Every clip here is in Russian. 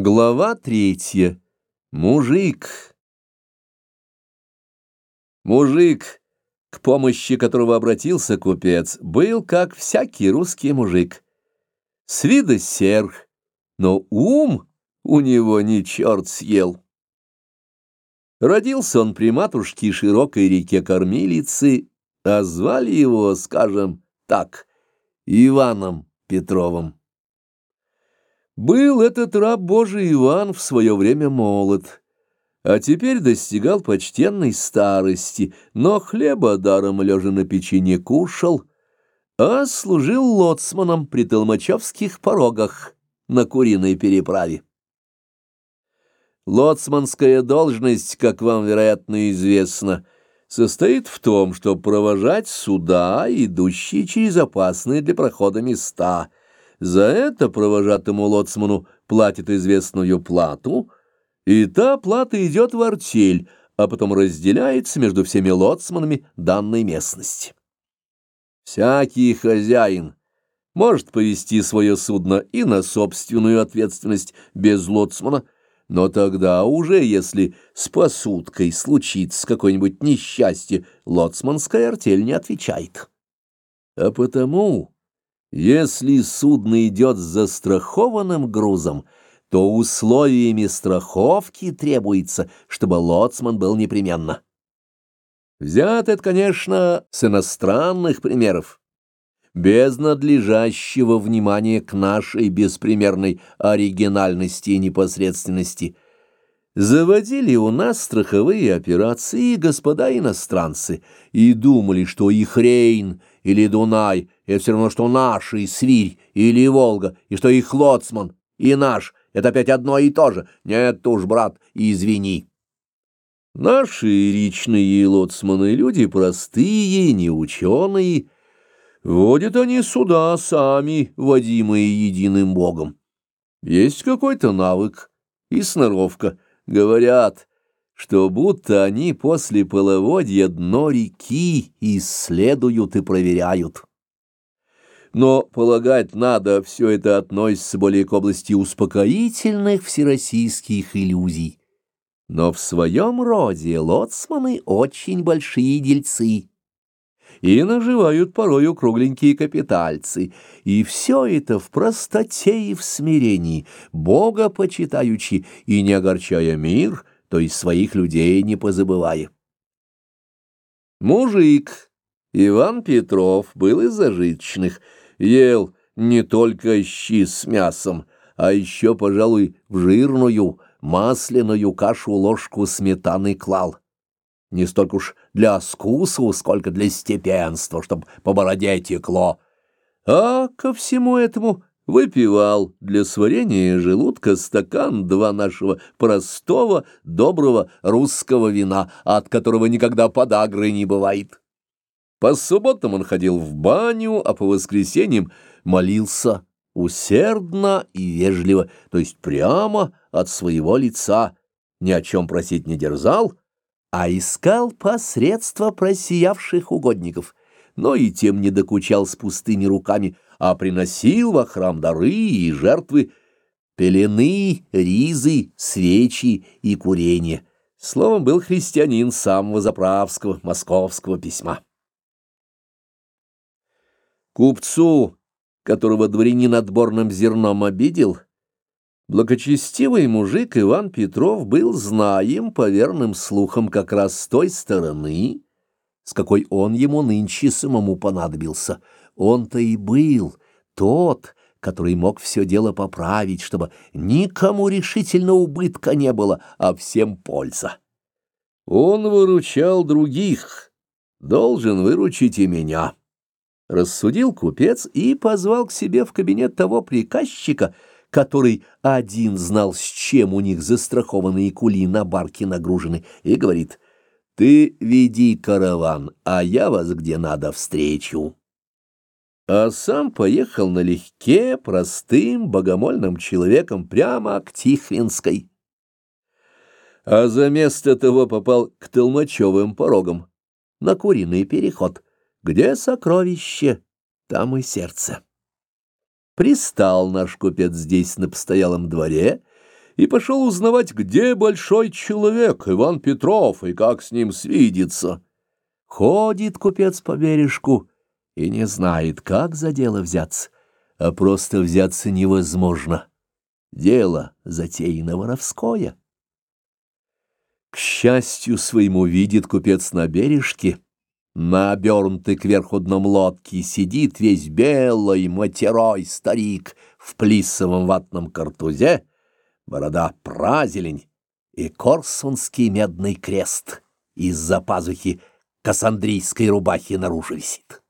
Глава третья. Мужик. Мужик, к помощи которого обратился купец, был как всякий русский мужик. С вида серх, но ум у него не черт съел. Родился он при матушке широкой реке Кормилицы, а звали его, скажем так, Иваном Петровым. Был этот раб Божий Иван в свое время молод, а теперь достигал почтенной старости, но хлеба даром лежа на печи не кушал, а служил лоцманом при толмачевских порогах на куриной переправе. Лоцманская должность, как вам, вероятно, известно, состоит в том, чтобы провожать суда, идущие через опасные для прохода места — за это провожатому лоцману платит известную плату, и та плата идет в артель, а потом разделяется между всеми лоцманами данной местности. Всякий хозяин может повести свое судно и на собственную ответственность без лоцмана, но тогда уже, если с посудкой случится какое-нибудь несчастье, лоцманская артель не отвечает. А потому если судно идет с застрахованным грузом, то условиями страховки требуется, чтобы лоцман был непременно. Взят это, конечно, с иностранных примеров, без надлежащего внимания к нашей беспримерной оригинальности и непосредственности. Заводили у нас страховые операции господа иностранцы и думали, что их Рейн или Дунай — это все равно, что наши, Свирь или Волга, и что их лоцман, и наш, это опять одно и то же. Нет уж, брат, извини. Наши речные лоцманы люди простые, не ученые. Водят они суда сами, водимые единым богом. Есть какой-то навык и сноровка. Говорят, что будто они после половодья дно реки исследуют и проверяют. Но, полагать надо, все это относится более к области успокоительных всероссийских иллюзий. Но в своем роде лоцманы очень большие дельцы и наживают порою кругленькие капитальцы, и все это в простоте и в смирении, Бога почитаючи и не огорчая мир, то есть своих людей не позабывая. Мужик Иван Петров был из зажиточных, ел не только щи с мясом, а еще, пожалуй, в жирную, масляную кашу ложку сметаны клал. Не столько уж для скусу, сколько для степенства, чтоб по бороде текло. А ко всему этому выпивал для сварения желудка стакан два нашего простого, доброго русского вина, от которого никогда подагры не бывает. По субботам он ходил в баню, а по воскресеньям молился усердно и вежливо, то есть прямо от своего лица, ни о чем просить не дерзал, а искал посредства просиявших угодников, но и тем не докучал с пустыми руками, а приносил во храм дары и жертвы, пелены, ризы, свечи и курение. Словом, был христианин самого заправского московского письма. Купцу, которого дворянин отборным зерном обидел, благочестивый мужик Иван Петров был знаем по верным слухам как раз с той стороны, с какой он ему нынче самому понадобился. Он-то и был тот, который мог все дело поправить, чтобы никому решительно убытка не было, а всем польза. Он выручал других, должен выручить и меня. Рассудил купец и позвал к себе в кабинет того приказчика, который один знал, с чем у них застрахованные кули на барке нагружены, и говорит, «Ты веди караван, а я вас где надо встречу». А сам поехал налегке, простым, богомольным человеком прямо к Тихвинской. А за место того попал к Толмачевым порогам, на куриный переход — где сокровище, там и сердце. Пристал наш купец здесь на постоялом дворе и пошел узнавать, где большой человек, Иван Петров, и как с ним свидеться. Ходит купец по бережку и не знает, как за дело взяться, а просто взяться невозможно. Дело затеяно воровское. К счастью своему видит купец на бережке, на обернутой кверху дном лодки сидит весь белый матерой старик в плисовом ватном картузе, борода празелень и корсунский медный крест из-за пазухи кассандрийской рубахи наружу висит.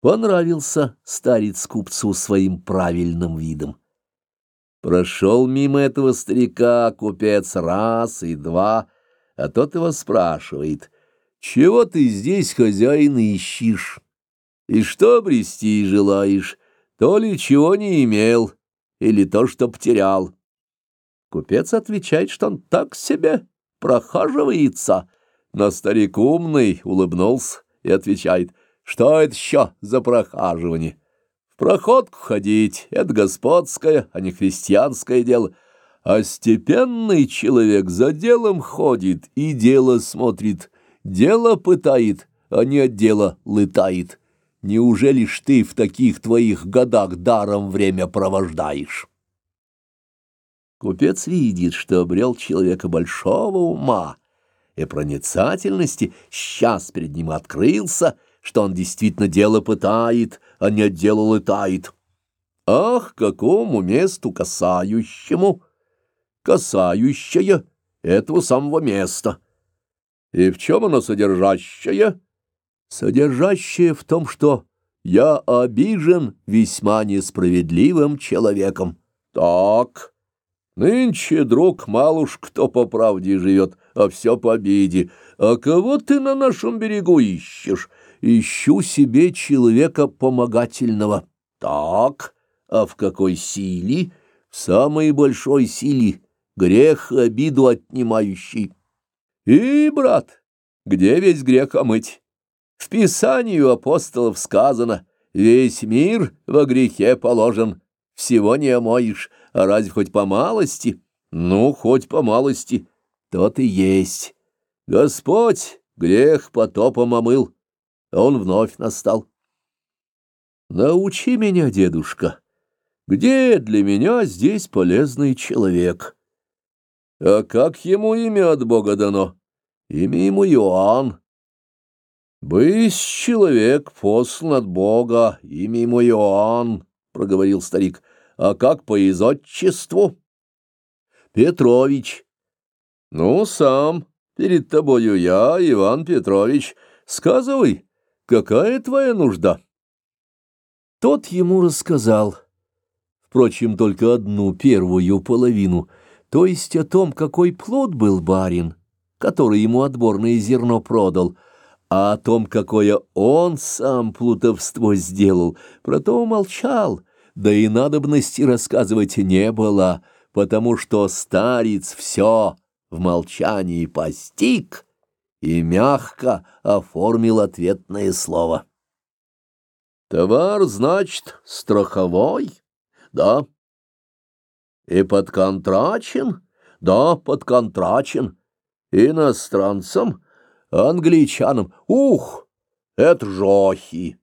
Понравился старец купцу своим правильным видом. Прошел мимо этого старика купец раз и два, а тот его спрашивает, «Чего ты здесь, хозяин, ищешь? И что обрести желаешь? То ли чего не имел, или то, что потерял?» Купец отвечает, что он так себе прохаживается, но старик умный улыбнулся и отвечает, «Что это еще за прохаживание?» Проходку ходить — это господское, а не христианское дело. А степенный человек за делом ходит и дело смотрит, дело пытает, а не от дела лытает. Неужели ж ты в таких твоих годах даром время провождаешь? Купец видит, что обрел человека большого ума и проницательности, сейчас перед ним открылся — что он действительно дело пытает, а не дело летает. Ах, какому месту касающему! Касающее этого самого места. И в чем оно содержащее? Содержащее в том, что я обижен весьма несправедливым человеком. Так, нынче, друг, мало уж кто по правде живет, а все по обиде. А кого ты на нашем берегу ищешь? ищу себе человека помогательного. Так, а в какой силе? В самой большой силе, грех обиду отнимающий. И, брат, где весь грех омыть? В Писанию апостолов сказано, весь мир во грехе положен, всего не омоешь, а разве хоть по малости? Ну, хоть по малости, тот и есть. Господь грех потопом омыл он вновь настал. «Научи меня, дедушка, где для меня здесь полезный человек?» «А как ему имя от Бога дано?» «Имя ему Иоанн». «Бысь человек послан от Бога, имя ему Иоанн», — проговорил старик. «А как по изотчеству?» «Петрович». «Ну, сам, перед тобою я, Иван Петрович. Сказывай». Какая твоя нужда? Тот ему рассказал, впрочем, только одну первую половину, то есть о том, какой плод был барин, который ему отборное зерно продал, а о том, какое он сам плутовство сделал, про то умолчал, да и надобности рассказывать не было, потому что старец все в молчании постиг, и мягко оформил ответное слово. «Товар, значит, страховой?» «Да». «И подконтрачен?» «Да, подконтрачен. Иностранцам? Англичанам? Ух, это жохи!»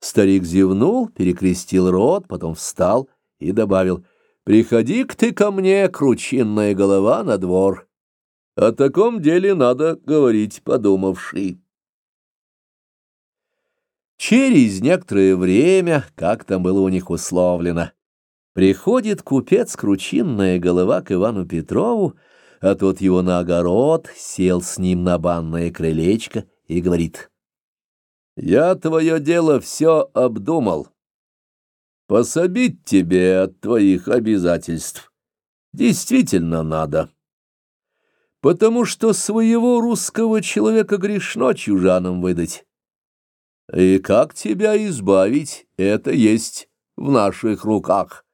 Старик зевнул, перекрестил рот, потом встал и добавил, «Приходи-ка ты ко мне, кручинная голова, на двор». О таком деле надо говорить подумавший. Через некоторое время, как там было у них условлено, приходит купец Кручинная голова к Ивану Петрову, а тот его на огород, сел с ним на банное крылечко и говорит, «Я твое дело все обдумал. Пособить тебе от твоих обязательств действительно надо» потому что своего русского человека грешно чужанам выдать. И как тебя избавить, это есть в наших руках.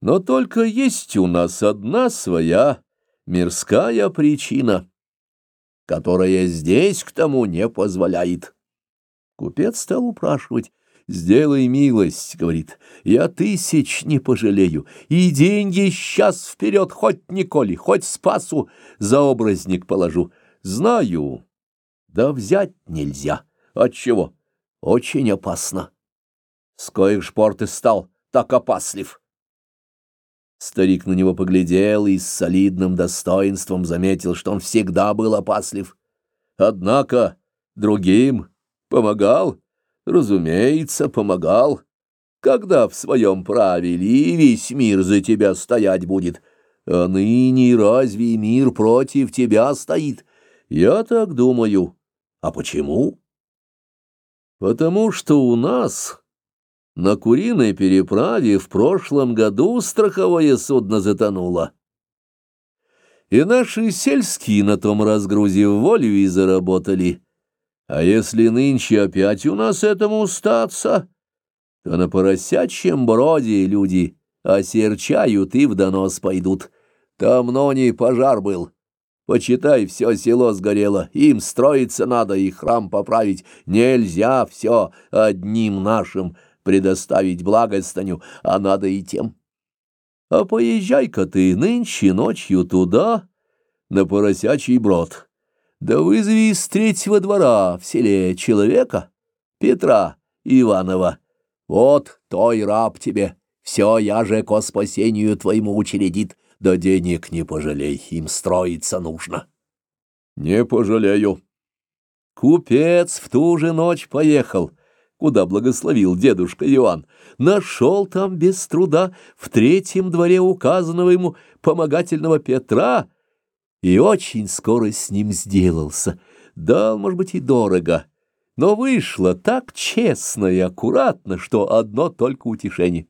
Но только есть у нас одна своя мирская причина, которая здесь к тому не позволяет. Купец стал упрашивать, Сделай милость, — говорит, — я тысяч не пожалею, и деньги сейчас вперед хоть Николи, хоть Спасу за образник положу. Знаю, да взять нельзя. Отчего? Очень опасно. С коих шпор ты стал так опаслив? Старик на него поглядел и с солидным достоинством заметил, что он всегда был опаслив. Однако другим помогал, разумеется, помогал. Когда в своем праве ли весь мир за тебя стоять будет? А ныне разве мир против тебя стоит? Я так думаю. А почему? Потому что у нас на Куриной переправе в прошлом году страховое судно затонуло. И наши сельские на том разгрузе волю и заработали. А если нынче опять у нас этому статься, то на поросячьем броде люди осерчают и в донос пойдут. Там нони пожар был. Почитай, все село сгорело, им строиться надо и храм поправить. Нельзя все одним нашим предоставить благостаню, а надо и тем. А поезжай-ка ты нынче ночью туда, на поросячий брод, да вызови из третьего двора в селе человека, Петра Иванова. Вот той раб тебе, все я же ко спасению твоему учредит, да денег не пожалей, им строиться нужно. Не пожалею. Купец в ту же ночь поехал — куда благословил дедушка Иоанн, нашел там без труда в третьем дворе указанного ему помогательного Петра и очень скоро с ним сделался. Дал, может быть, и дорого, но вышло так честно и аккуратно, что одно только утешение.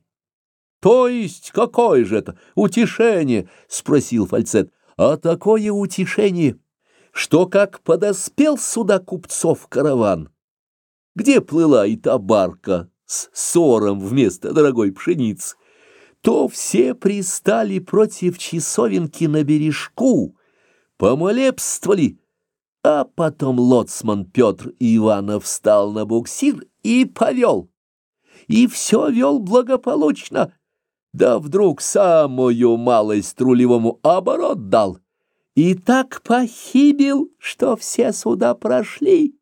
«То есть какое же это утешение?» — спросил фальцет. «А такое утешение, что как подоспел сюда купцов караван» где плыла и та барка с сором вместо дорогой пшеницы, то все пристали против часовенки на бережку, помолебствовали, а потом лоцман Петр Иванов встал на буксир и повел. И все вел благополучно, да вдруг самую малость рулевому оборот дал, и так похибил, что все сюда прошли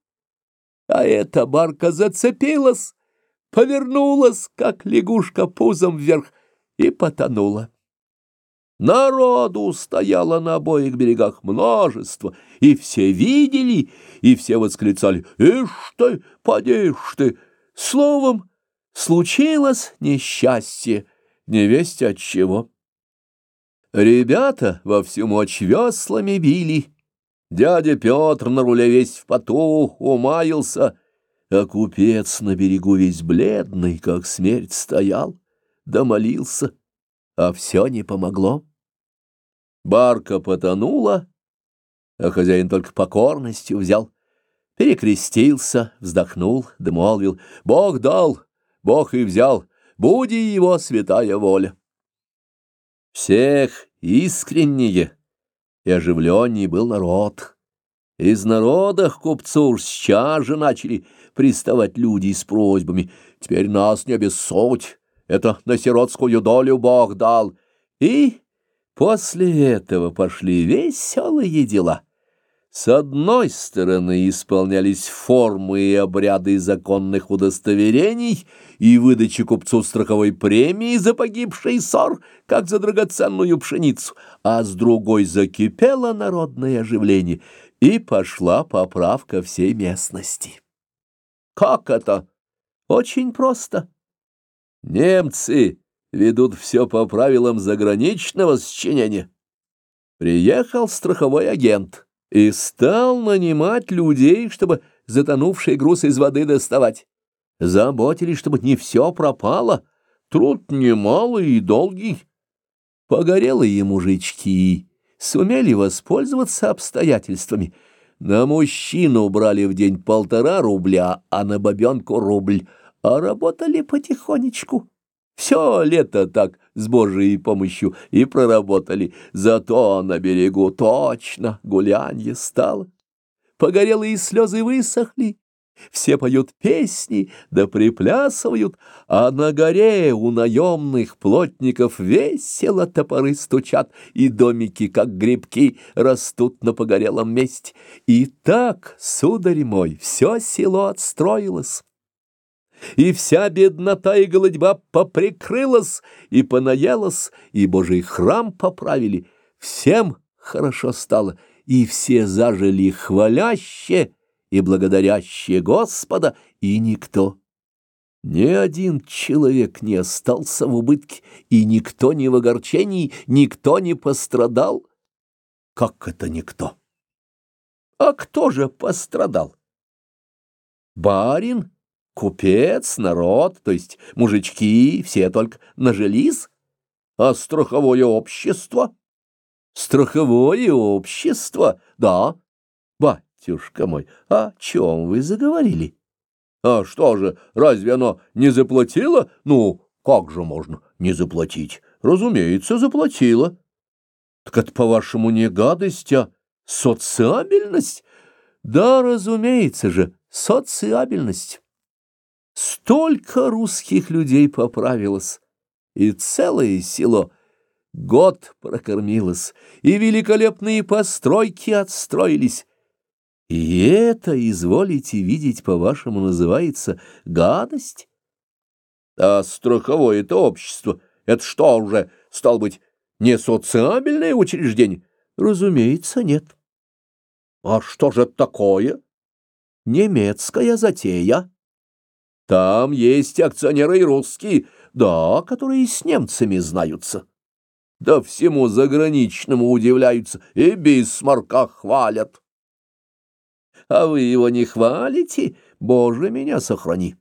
а эта барка зацепилась, повернулась, как лягушка пузом вверх, и потонула. Народу стояло на обоих берегах множество, и все видели, и все восклицали «Ишь ты, подишь ты!» Словом, случилось несчастье, не весть от чего. Ребята во всю мочь веслами били, Дядя Петр на руле весь в поту умаился, а купец на берегу весь бледный, как смерть, стоял, да молился, а все не помогло. Барка потонула, а хозяин только покорностью взял, перекрестился, вздохнул, да молвил, «Бог дал, Бог и взял, буди его святая воля». Всех искреннее и оживленней был народ. Из народа к купцу сейчас же начали приставать люди с просьбами. Теперь нас не обессудь, это на сиротскую долю Бог дал. И после этого пошли веселые дела. С одной стороны исполнялись формы и обряды законных удостоверений и выдачи купцу страховой премии за погибший ссор, как за драгоценную пшеницу, а с другой закипело народное оживление, и пошла поправка всей местности. Как это? Очень просто. Немцы ведут все по правилам заграничного счинения. Приехал страховой агент и стал нанимать людей, чтобы затонувший груз из воды доставать. Заботились, чтобы не все пропало, труд немалый и долгий. Погорелые мужички сумели воспользоваться обстоятельствами. На мужчину брали в день полтора рубля, а на бабенку рубль, а работали потихонечку. Все лето так с Божией помощью и проработали, зато на берегу точно гулянье стало. Погорелые слезы высохли, Все поют песни, да приплясывают, а на горе у наемных плотников весело топоры стучат, и домики, как грибки, растут на погорелом месте. И так, сударь мой, все село отстроилось. И вся беднота и голодьба поприкрылась, и понаелась, и Божий храм поправили. Всем хорошо стало, и все зажили хваляще, и благодарящие Господа, и никто. Ни один человек не остался в убытке, и никто не в огорчении, никто не пострадал. Как это никто? А кто же пострадал? Барин, купец, народ, то есть мужички, все только нажились, а страховое общество? Страховое общество, да, ба, батюшка мой, о чем вы заговорили? А что же, разве оно не заплатило? Ну, как же можно не заплатить? Разумеется, заплатило. Так это, по-вашему, не гадость, а социабельность? Да, разумеется же, социабельность. Столько русских людей поправилось, и целое село год прокормилось, и великолепные постройки отстроились, и это, изволите видеть, по-вашему, называется гадость? А страховое это общество, это что уже, стал быть, не социабельное учреждение? Разумеется, нет. А что же такое? Немецкая затея. Там есть акционеры и русские, да, которые с немцами знаются. Да всему заграничному удивляются и бисмарка хвалят а вы его не хвалите, Боже, меня сохрани.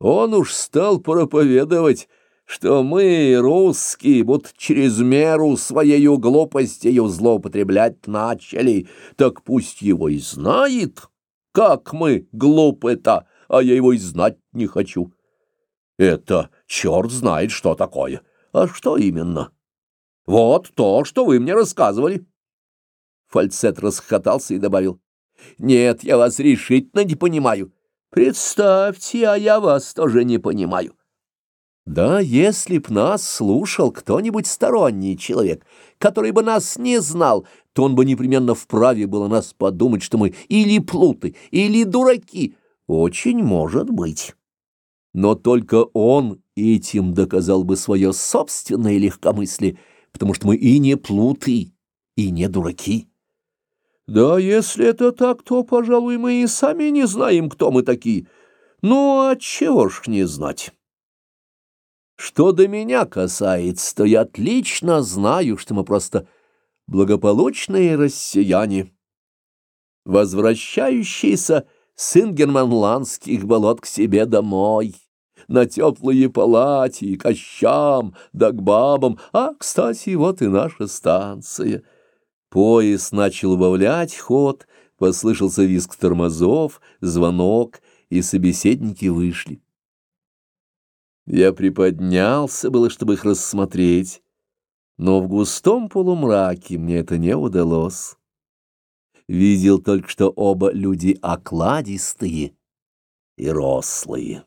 Он уж стал проповедовать, что мы, русские, вот через меру своею глупостью злоупотреблять начали, так пусть его и знает, как мы глупы-то, а я его и знать не хочу. Это черт знает, что такое. А что именно? Вот то, что вы мне рассказывали. Фальцет расхотался и добавил. Нет, я вас решительно не понимаю. Представьте, а я вас тоже не понимаю. Да, если б нас слушал кто-нибудь сторонний человек, который бы нас не знал, то он бы непременно вправе был о нас подумать, что мы или плуты, или дураки. Очень может быть. Но только он этим доказал бы свое собственное легкомыслие, потому что мы и не плуты, и не дураки. Да, если это так, то, пожалуй, мы и сами не знаем, кто мы такие. Ну, а чего ж не знать? Что до меня касается, то я отлично знаю, что мы просто благополучные россияне, возвращающиеся с ингерманландских болот к себе домой, на теплые палати, к ощам, да к бабам, а, кстати, вот и наша станция — Поезд начал убавлять ход, послышался визг тормозов, звонок, и собеседники вышли. Я приподнялся было, чтобы их рассмотреть, но в густом полумраке мне это не удалось. Видел только, что оба люди окладистые и рослые.